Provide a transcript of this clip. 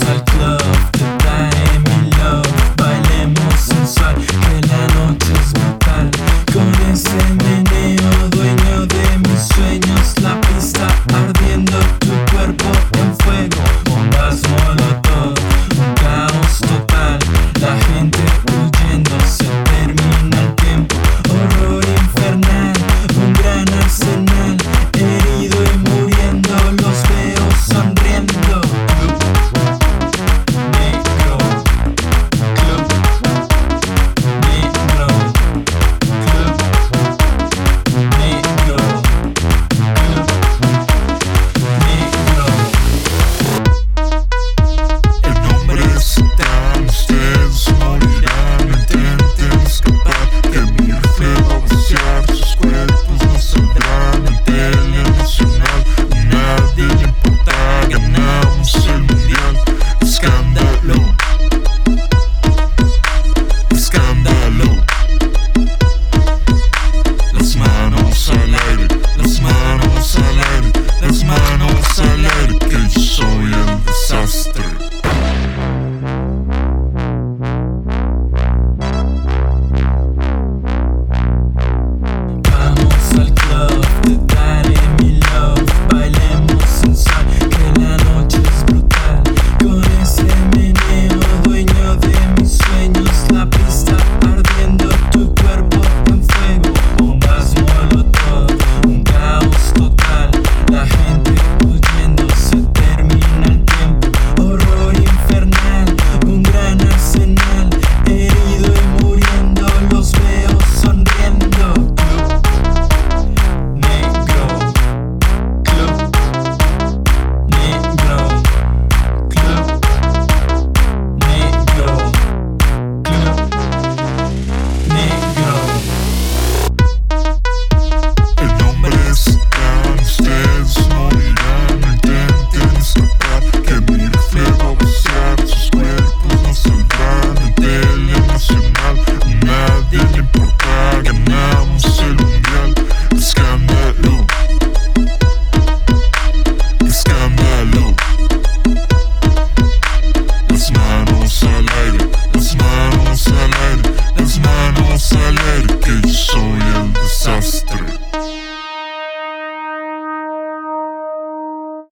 Like Club.